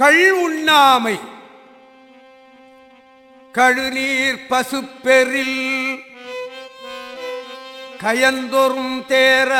கள் உண்ணாமை கழுநீர் பசுப்பெரில் கயந்தொரும் தேர.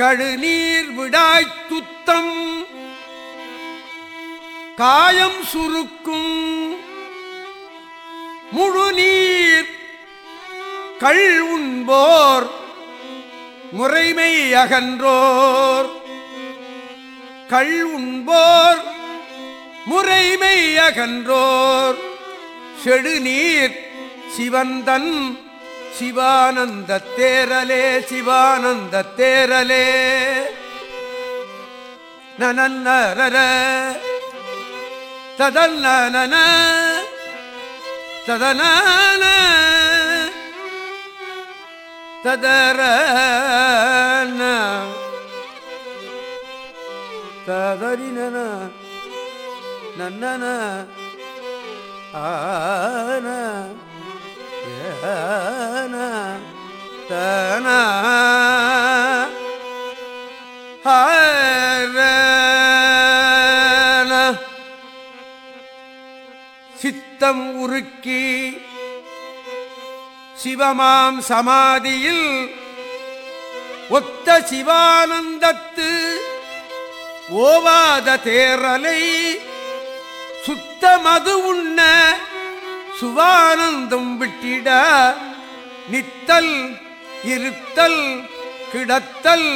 கழுநீர் விடாய்த்துத்தம் காயம் சுருக்கும். முழுநீர் கள் உண்போர் முறைமை அகன்றோர். கள் உண்போர் முறைமை அகன்றோர். செடுநீர் சிவந்தன் சிவானந்த தேரலே சிவானந்த தேரலே. நனன்னரர ததன்ன ததனான. ததர ததரின நன்ன ஆன தன. சித்தம் உருக்கி சிவமாம் சமாதியில் ஒத்த சிவானந்தத்து ஓவாத தேரலை சுத்த மது உண்ண சுவானந்தம் விட்டிட நித்தல் இருத்தல் கிடத்தல்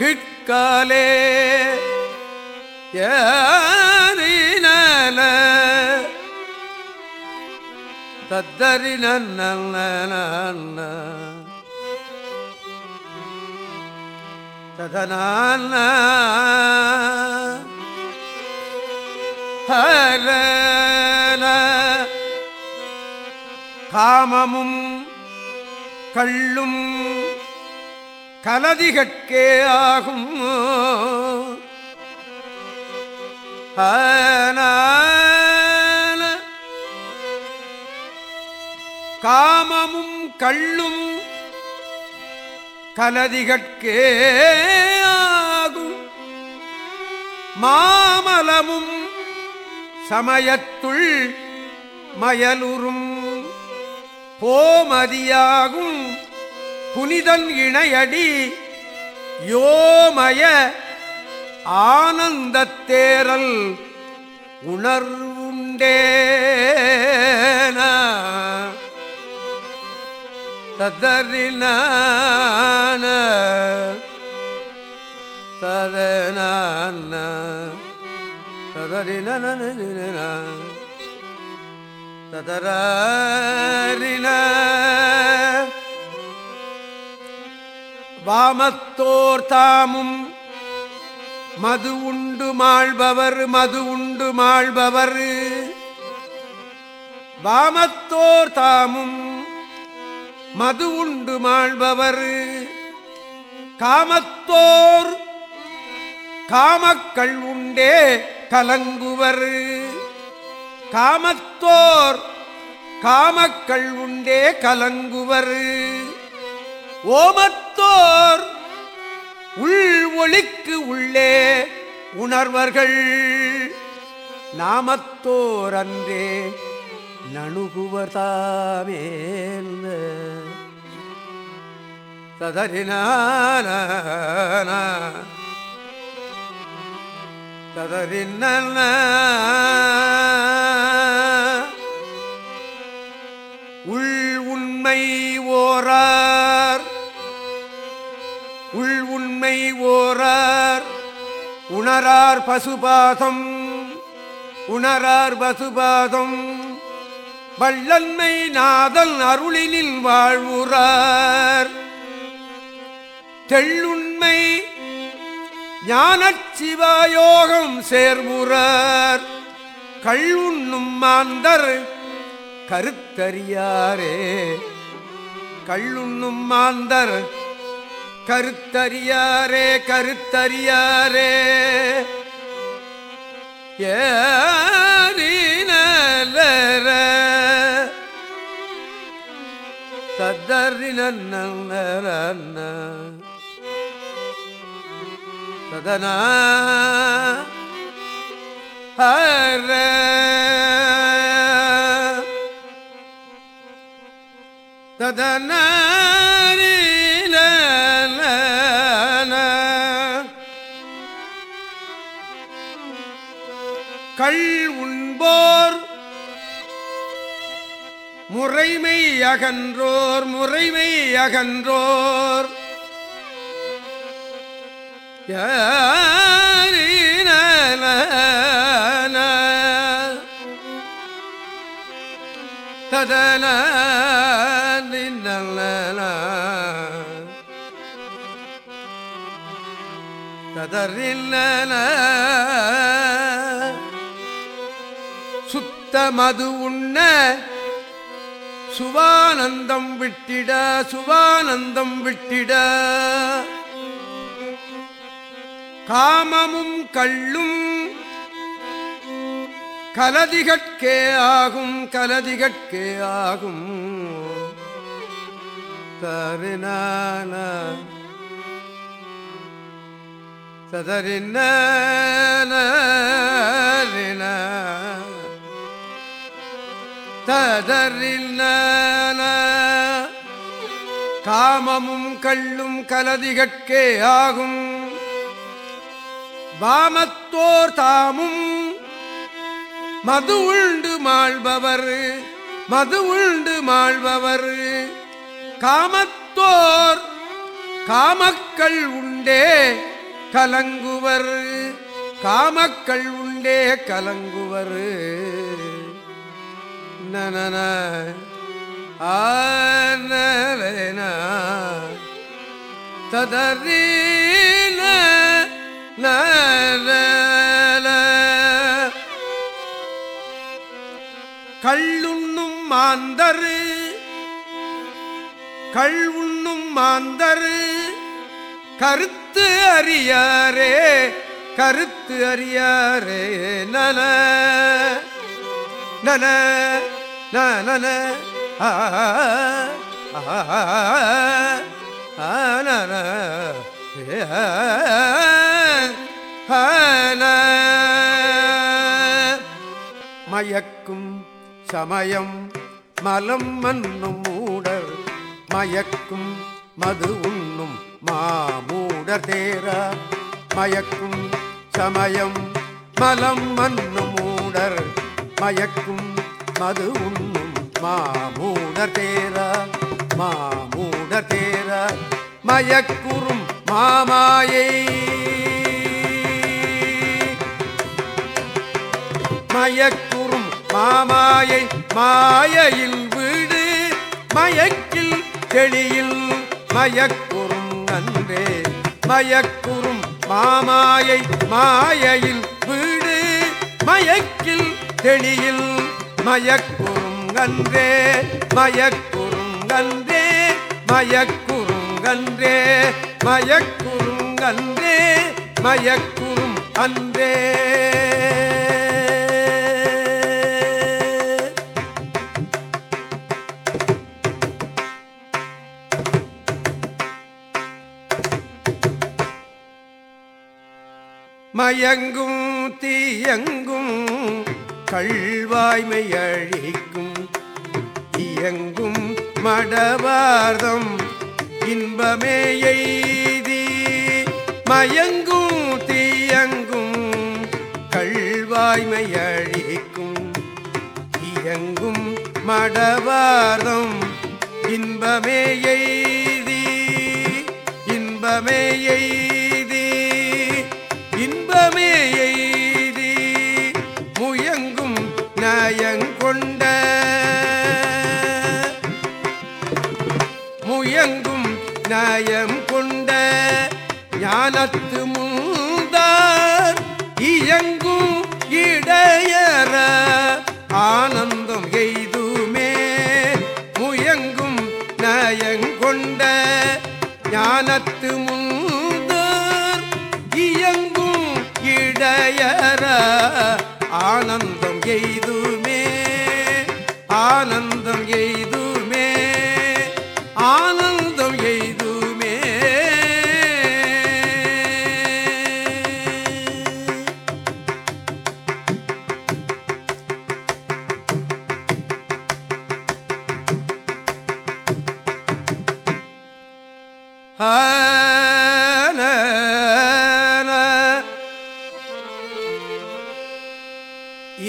கிட்காலே. ஏறினல தத்தரி நன்ன ததனான ஹரன காமமும் கள்ளும் கலதிகட்கே ஆகும் காமமும் கள்ளும் கலதிகட்கே ஆகும். மாமலமும் சமயத்துள் மயலுறும். போமதியாகும் புனிதன் இணையடி யோமய ஆனந்தத்தேரல் உணர்வுண்டேன. ததறினான ததனான ததறின ததறின வாமத்தோர் தாமும் மது உண்டு மாழ்பவர் மது உண்டு மாழ்பவர் வாமத்தோர் தாமும் மது உண்டு மாழ்பவர் காமத்தோர் காமக்கள் உண்டே கலங்குவர். காமத்தோர் காமக்கள் உண்டே கலங்குவர். ஓமத்தோர் உள் ஒளிக்கு உள்ளே உணர்வர்கள். நாமத்தோர் அன்றே நணுகுவர் தாமேல் ததறினான ததறின உள் உண்மை ஓரார். உள் உண்மை ஓரார். உணரார் பசுபாதம். உணரார் பசுபாதம். வள்ளன்மை நாதன் அருளினில் வாழ்வுறார். தெள்ளுண்மை ஞானச் சிவாயோகம் சேர்வுறார். கள்ளுண்ணும் மாந்தர் கருத்தறியாரே. கள்ளுண்ணும் மாந்தர் கருத்தறியாரே கருத்தறியாரே. ஏறினலர சதனா ததனா ஹர முறைமை அகன்றோர் முறைமை அகன்றோர். ததன நின்னல கதறில்ல சுத்த மது உண்ண சுவானந்தம் விட்டிட சுவானந்தம் விட்டிட. காமமும் கள்ளும் கலதிகட்கே ஆகும் கலதிகட்கே ஆகும். தருணான ததறின ததறின காமமும் கள்ளும் கலதிகட்கே ஆகும். வாமத்தோர் தாமும் மது உண்டு மாழ்பவர் மது உண்டு மாழ்பவர் காமத்தோர் காமக்கள் உண்டே கலங்குவர் காமக்கள் உண்டே கலங்குவர். நனன ஆனரேன ததறீன கள்ளுண்ணும் மாந்தரு கள் உண்ணும் மாந்தரு கருத்து அறியாரே கருத்து அறியாரே நன நன. மயக்கும் சமயம் மலம் மன்னும் மூடர் மயக்கும் மது உண்ணும் மாமூடர் தேரா மயக்கும் சமயம் மலம் மன்னும் மூடர் மயக்கும் மது உண்ணும் மாமூடர் தேரா மாமூடர் தேரா மயக்குறும் மாமாயை. மயக்குறும் மாமாயை மாயையில் வீடு மயக்கில் தெளியில் மயக்குறும் நன்றே. மயக்குறும் மாமாயை மாயையில் வீடு மயக்கில் தெளியில் மயக்குறும் அன்றே மயக்குறும் அன்றே மயக்குறும் அன்றே மயக்குறும் அன்றே மயக்குறும் அன்றே மயங்கும் தீயங்கும் கள்வாய்மை அழிக்கும். இயங்கும் மடவார்தம் இன்பமே எய்தி. மயங்கும் தீயங்கும் கள்வாய்மை அழிக்கும். இயங்கும் மடவார்தம் இன்பமே எய்தி. இன்பமே எய்தி. நயம் கொண்ட ஞானத்து முந்தார். இயங்கும் இடையற ஆனந்தம் எய்துமே. முயங்கும் நயங்கொண்ட ஞானத்து முந்தார். இயங்கும் இடையற ஆனந்தம் எய்துமே. ஆனந்தம் எய்து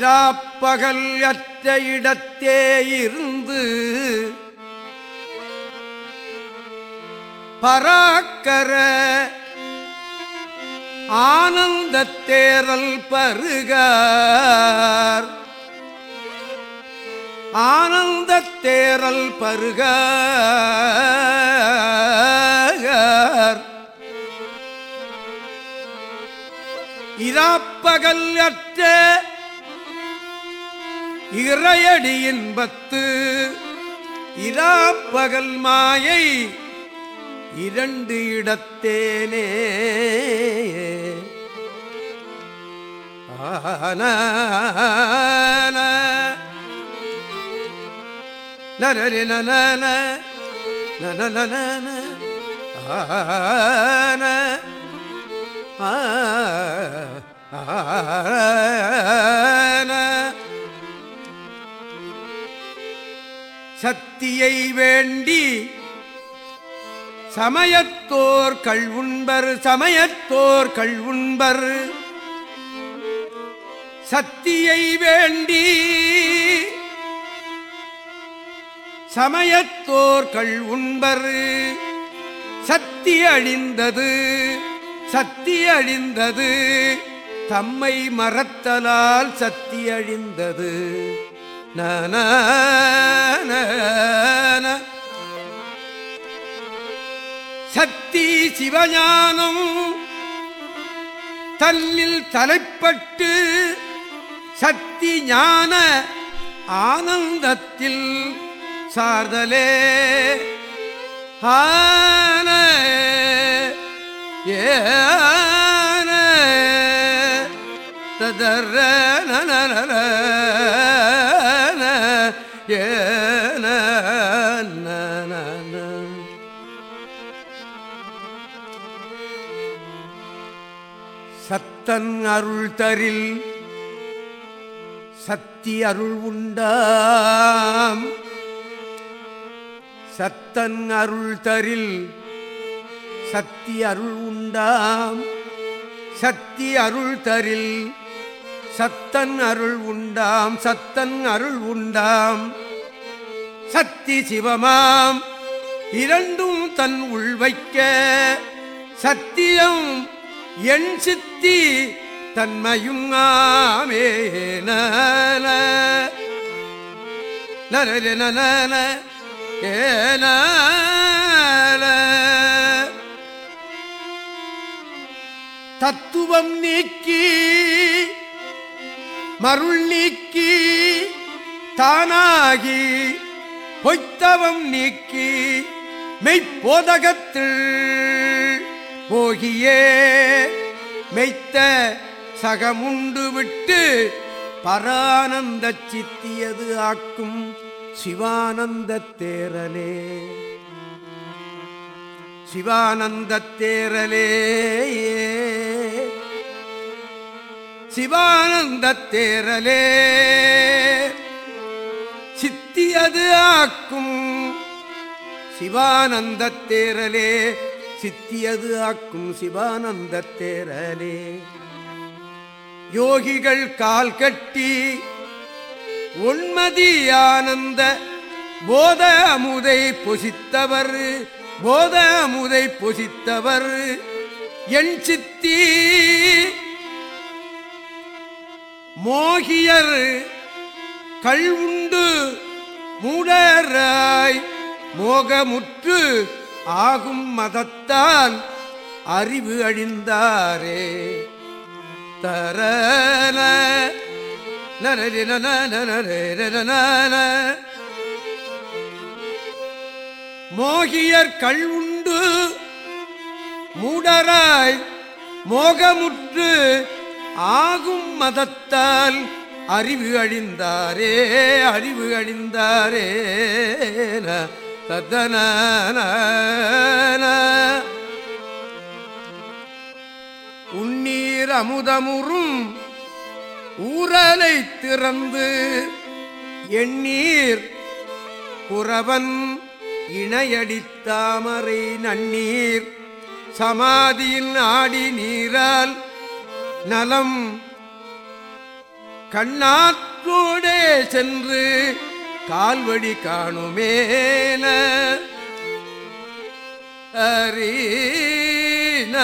இராப்பகல் அற்ற இடத்தே இருந்து பராக்கர ஆனந்த தேரல் பருகார். ஆனந்த தேரல் பருகார். இராப்பகல் அற்ற இறையடி இன்பத்து இராப்பகல் மாயை இரண்டு இடத்தேனே. ஆன நரரி நன நன ஆ ஆன சக்தியை வேண்டி சமயத்தோர் கல்வுண்பர் சமயத்தோர் கல்வுண்பர் சக்தியை வேண்டி சமயத்தோர் கள்வுண்பர் சக்தி அழிந்தது சக்தி அழிந்தது தம்மை மறத்தலால் சக்தி அழிந்தது. சக்தி சிவஞானம் தல்லில் தலைப்பட்டு சக்தி ஞான ஆனந்தத்தில் சார்தலே. ஆன ஏன நன சத்தன் அருள் தரில் சத்தி அருள் உண்டாம் சத்தன் அருள் தரில் சத்தி அருள் உண்டாம் சத்தி அருள் தரில் சத்தன் அருள் உண்டாம் சத்தன் அருள் உண்டாம் சத்தி சிவமாம். இரண்டும் தன் உள் வைக்க சத்தியம் என் சித்தி தன்மையும் ஆமேன நன ஏன தத்துவம் நீக்கி மருள் நீக்கி தானாகி பொய்த்தவம் நீக்கி மெய்ப்போதகத்தில் போகியே மெய்த்த சகமுண்டு விட்டு பரானந்த சித்தியது ஆக்கும் சிவானந்த தேரலே. சிவானந்த தேரலே. சிவானந்த தேரலே. சித்தியது ஆக்கும் சிவானந்த தேரலே. சித்தியது ஆக்கும் சிவானந்த தேரலே. யோகிகள் கால் கட்டி உண்மதி ஆனந்த போத அமுதை பொசித்தவர் போத அமுதை பொசித்தவர் என் சித்தி. மோகியர் கள்வுண்டு மூடராய் மோகமுற்று ஆகும் மதத்தால் அறிவு அழிந்தாரே தரன மோகியர் கள் உண்டு மூடராய் மோகமுற்று ஆகும் மதத்தால் அறிவு அழிந்தாரே அறிவு அழிந்தாரே தத்தன உன்னீர் அமுதமுறும் ஊரலை திறந்து எண்ணீர் குறவன் இணையடித்தாமரை நன்னீர் சமாதியில் ஆடி நீரால் நலம் கண்ணாற்றோடே சென்று கால்வழி காணுமேல அரீன.